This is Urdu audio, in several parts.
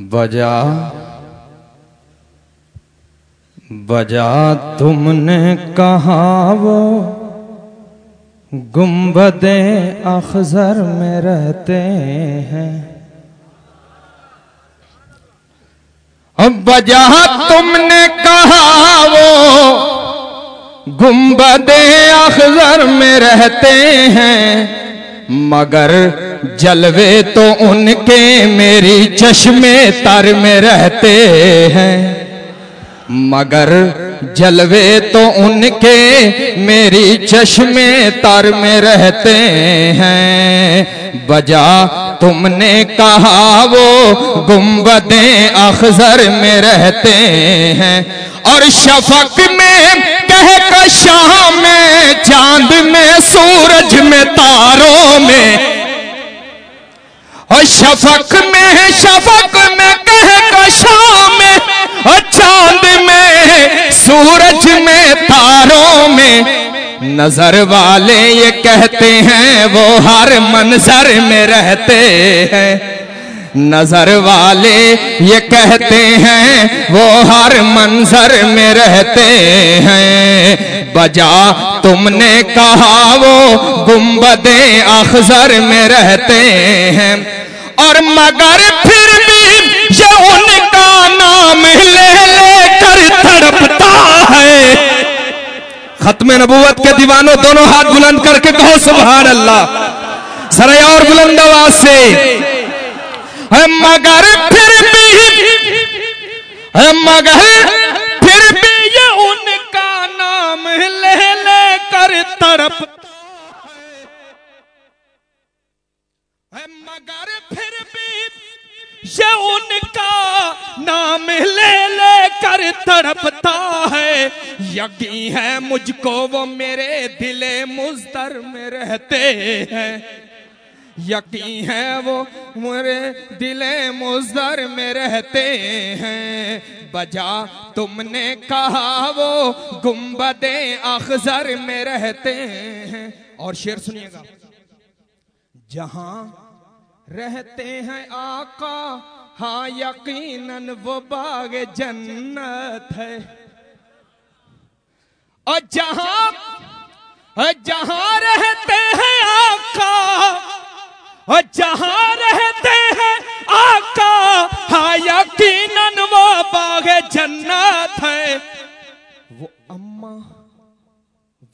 بجا بجا تم نے کہا وہ گنبد اخذر میں رہتے ہیں۔ بجا تم نے کہا وہ گنبد اخذر میں رہتے ہیں۔ مگر جلوے تو ان کے میری چشمے تر میں رہتے ہیں۔ مگر جلوے تو ان کے میری چشمے تر میں رہتے ہیں۔ بجا تم نے کہا وہ گنبدیں اخذر میں رہتے ہیں۔ اور شفق میں کہہ شام میں چاند میں سورج میں تاروں میں۔ اور شفق میں شفق میں کہہ میں۔ اور چاند میں، سورج میں، تاروں میں۔ نظر والے یہ کہتے ہیں، وہ ہر منظر میں رہتے ہیں۔ نظر والے یہ کہتے ہیں، وہ ہر منظر میں رہتے ہیں۔ بجا تم نے کہا وہ گنبدیں اخذر میں رہتے ہیں۔ اور مگر پھر بھی یہ ان کا نام لے لے کر تڑپتا ہے۔ ختم نبوت کے دیوانوں دونوں ہاتھ بلند کر کے کہو سبحان اللہ سرے اور بلند آواز سے۔ مگر پھر بھی مگر کر تڑپ مگر پھر بھی یہ ان کا نام لے لے کر تڑپتا ہے۔ یقین ہے مجھ کو وہ میرے دل مزدر میں رہتے ہیں۔ یقین ہے وہ میرے دل مزدر میں رہتے ہیں۔ بجا، تم نے کہا وہ گنبد اخذر میں رہتے ہیں۔ اور شیر سنیے گا۔ جہاں رہتے ہیں آقا ہاں یقیناً وہ باغ جنت ہے۔ اور جہاں جہاں رہتے ہیں آقا، اور جہاں باغ جنت ہے وہ اما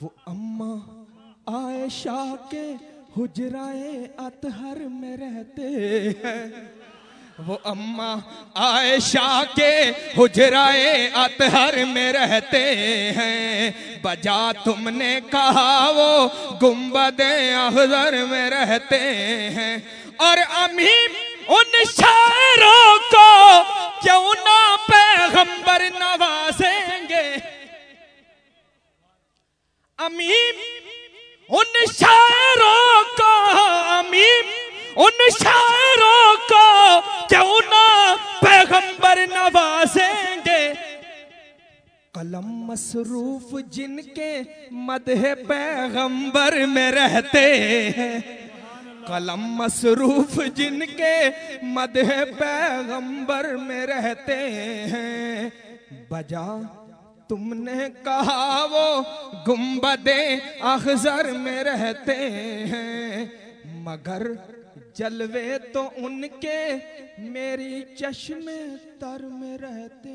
وہ اما عائشہ کے حجرائے اطہر میں رہتے ہیں۔ وہ اما عائشہ کے حجرائے اطہر میں رہتے ہیں۔ بجا تم نے کہا وہ گنبد احضر میں رہتے ہیں۔ اور امیم ان شاعروں کو کیوں نہ پیغمبر نوازیں گے؟ امیم، ان شاعروں کو امیم، ان شاعروں کو کیوں نہ پیغمبر نوازیں گے؟ قلم مصروف جن کے مدح پیغمبر میں رہتے ہیں قلم مصروف جن کے مدح پیغمبر میں رہتے ہیں۔ بجا تم نے کہا وہ گنبدیں اخذر میں رہتے ہیں۔ مگر جلوے تو ان کے میری چشم تر میں رہتے